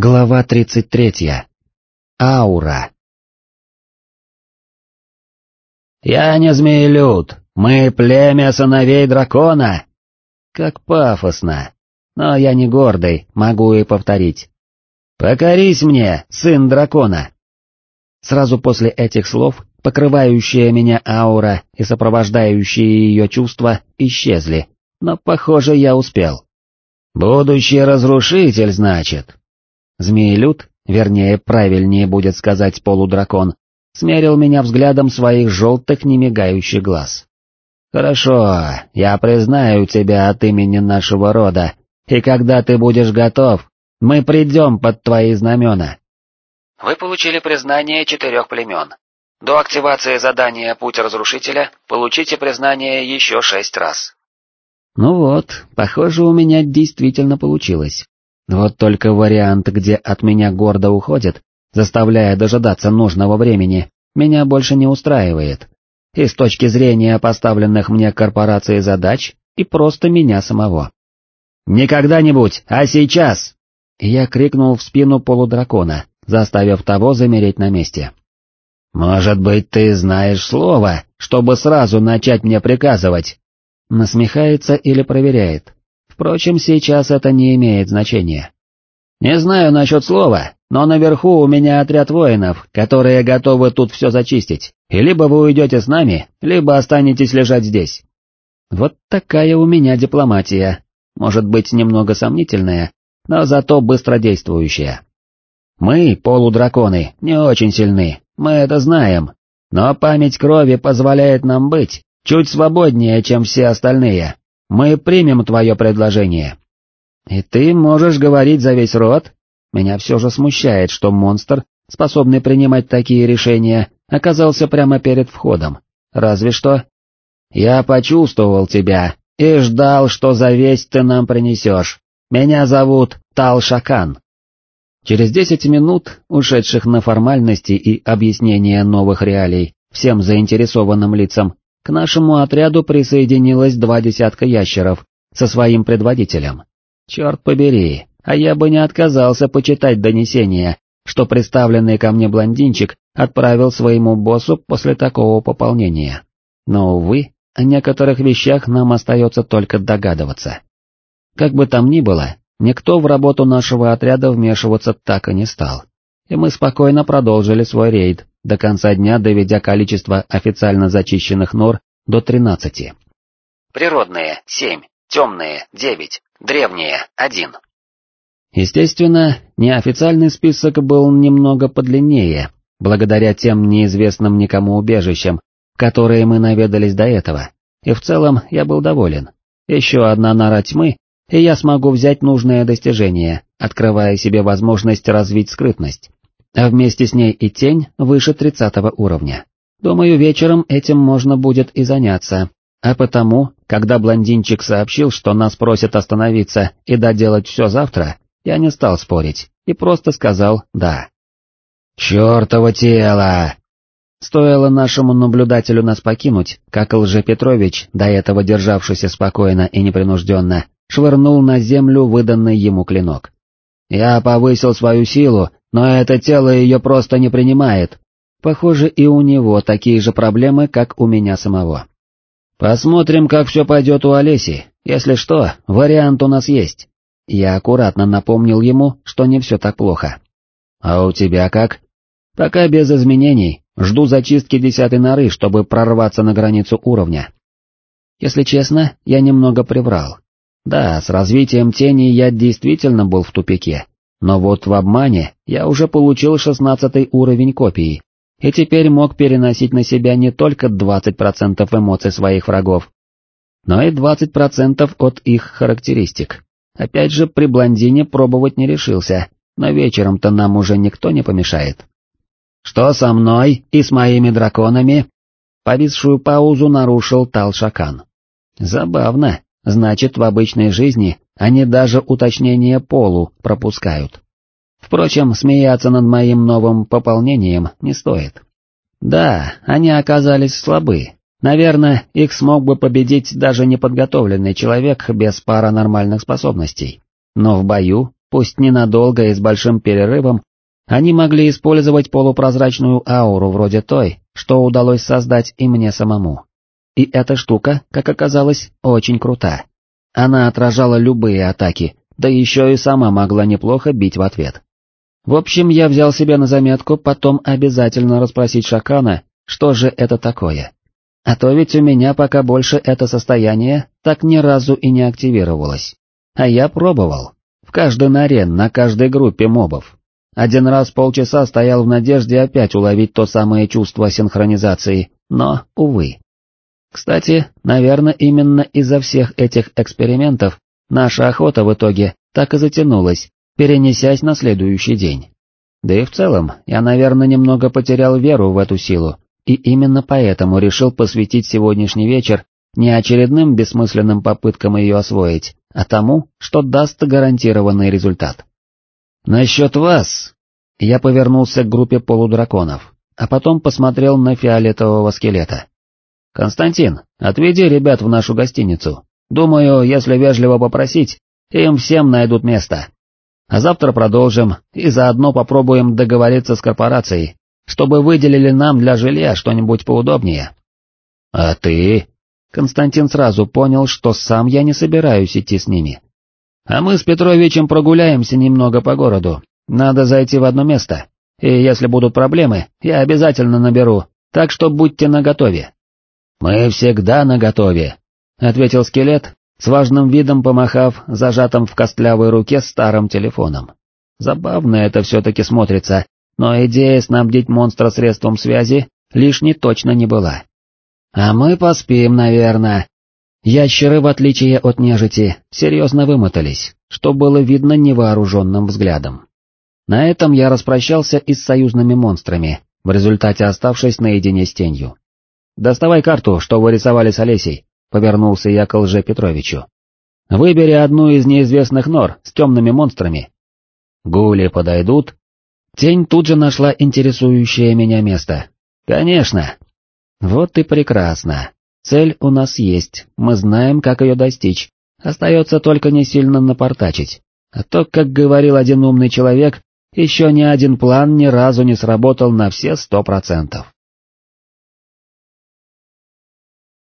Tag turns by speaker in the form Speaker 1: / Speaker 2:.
Speaker 1: Глава 33. Аура. «Я не змеелюд, мы племя сыновей дракона!» Как пафосно, но я не гордый, могу и повторить. «Покорись мне, сын дракона!» Сразу после этих слов покрывающая меня аура и сопровождающие ее чувства исчезли, но, похоже, я успел. «Будущий разрушитель, значит?» Змеелюд, вернее, правильнее будет сказать полудракон, смерил меня взглядом своих желтых немигающих глаз. «Хорошо, я признаю тебя от имени нашего рода, и когда ты будешь готов, мы придем под твои знамена».
Speaker 2: Вы получили признание четырех племен. До активации задания «Путь разрушителя» получите признание еще шесть раз.
Speaker 1: Ну вот, похоже, у меня действительно получилось. Вот только вариант, где от меня гордо уходит, заставляя дожидаться нужного времени, меня больше не устраивает. И с точки зрения поставленных мне корпорацией задач, и просто меня самого. «Не когда-нибудь, а сейчас!» Я крикнул в спину полудракона, заставив того замереть на месте. «Может быть, ты знаешь слово, чтобы сразу начать мне приказывать?» Насмехается или проверяет. Впрочем, сейчас это не имеет значения. Не знаю насчет слова, но наверху у меня отряд воинов, которые готовы тут все зачистить, и либо вы уйдете с нами, либо останетесь лежать здесь. Вот такая у меня дипломатия, может быть немного сомнительная, но зато быстродействующая. Мы, полудраконы, не очень сильны, мы это знаем, но память крови позволяет нам быть чуть свободнее, чем все остальные, мы примем твое предложение. И ты можешь говорить за весь род? Меня все же смущает, что монстр, способный принимать такие решения, оказался прямо перед входом. Разве что... Я почувствовал тебя и ждал, что за весть ты нам принесешь. Меня зовут Тал Шакан. Через десять минут, ушедших на формальности и объяснение новых реалий всем заинтересованным лицам, к нашему отряду присоединилось два десятка ящеров со своим предводителем. Черт побери, а я бы не отказался почитать донесение, что представленный ко мне блондинчик отправил своему боссу после такого пополнения. Но, увы, о некоторых вещах нам остается только догадываться. Как бы там ни было, никто в работу нашего отряда вмешиваться так и не стал. И мы спокойно продолжили свой рейд, до конца дня доведя количество официально зачищенных нор до 13.
Speaker 2: Природные – 7, темные – 9, древние – 1.
Speaker 1: Естественно, неофициальный список был немного подлиннее, благодаря тем неизвестным никому убежищам, которые мы наведались до этого, и в целом я был доволен. Еще одна нора тьмы, и я смогу взять нужное достижение, открывая себе возможность развить скрытность а вместе с ней и тень выше тридцатого уровня. Думаю, вечером этим можно будет и заняться, а потому, когда блондинчик сообщил, что нас просят остановиться и доделать все завтра, я не стал спорить и просто сказал «да». «Чертово тело!» Стоило нашему наблюдателю нас покинуть, как Лжепетрович, до этого державшийся спокойно и непринужденно, швырнул на землю выданный ему клинок. Я повысил свою силу но это тело ее просто не принимает. Похоже, и у него такие же проблемы, как у меня самого. Посмотрим, как все пойдет у Олеси, если что, вариант у нас есть. Я аккуратно напомнил ему, что не все так плохо. А у тебя как? Пока без изменений, жду зачистки десятой норы, чтобы прорваться на границу уровня. Если честно, я немного приврал. Да, с развитием тени я действительно был в тупике, но вот в обмане я уже получил шестнадцатый уровень копии, и теперь мог переносить на себя не только 20% эмоций своих врагов, но и 20% от их характеристик. Опять же, при блондине пробовать не решился, но вечером-то нам уже никто не помешает. «Что со мной и с моими драконами?» Повисшую паузу нарушил Талшакан. «Забавно, значит, в обычной жизни они даже уточнение полу пропускают. Впрочем, смеяться над моим новым пополнением не стоит. Да, они оказались слабы. Наверное, их смог бы победить даже неподготовленный человек без паранормальных способностей. Но в бою пусть ненадолго и с большим перерывом, они могли использовать полупрозрачную ауру вроде той, что удалось создать и мне самому. И эта штука, как оказалось, очень крута. Она отражала любые атаки, да еще и сама могла неплохо бить в ответ. В общем, я взял себе на заметку потом обязательно расспросить Шакана, что же это такое. А то ведь у меня пока больше это состояние так ни разу и не активировалось. А я пробовал. В каждой норе, на каждой группе мобов. Один раз полчаса стоял в надежде опять уловить то самое чувство синхронизации, но, увы. Кстати, наверное, именно из-за всех этих экспериментов наша охота в итоге так и затянулась, перенесясь на следующий день. Да и в целом, я, наверное, немного потерял веру в эту силу, и именно поэтому решил посвятить сегодняшний вечер не очередным бессмысленным попыткам ее освоить, а тому, что даст гарантированный результат. «Насчет вас...» Я повернулся к группе полудраконов, а потом посмотрел на фиолетового скелета. «Константин, отведи ребят в нашу гостиницу. Думаю, если вежливо попросить, им всем найдут место. А завтра продолжим и заодно попробуем договориться с корпорацией, чтобы выделили нам для жилья что-нибудь поудобнее». «А ты?» Константин сразу понял, что сам я не собираюсь идти с ними. «А мы с Петровичем прогуляемся немного по городу. Надо зайти в одно место, и если будут проблемы, я обязательно наберу, так что будьте наготове». «Мы всегда наготове», — ответил скелет, с важным видом помахав зажатым в костлявой руке старым телефоном. Забавно это все-таки смотрится, но идея снабдить монстра средством связи лишней точно не была. «А мы поспим, наверное». Ящеры, в отличие от нежити, серьезно вымотались, что было видно невооруженным взглядом. На этом я распрощался и с союзными монстрами, в результате оставшись наедине с тенью. «Доставай карту, что вы рисовали с Олесей», — повернулся я к Лже Петровичу. «Выбери одну из неизвестных нор с темными монстрами». «Гули подойдут?» Тень тут же нашла интересующее меня место. «Конечно». «Вот и прекрасно. Цель у нас есть, мы знаем, как ее достичь. Остается только не сильно напортачить. А то, как говорил один умный человек, еще ни один план ни разу не сработал на все сто процентов.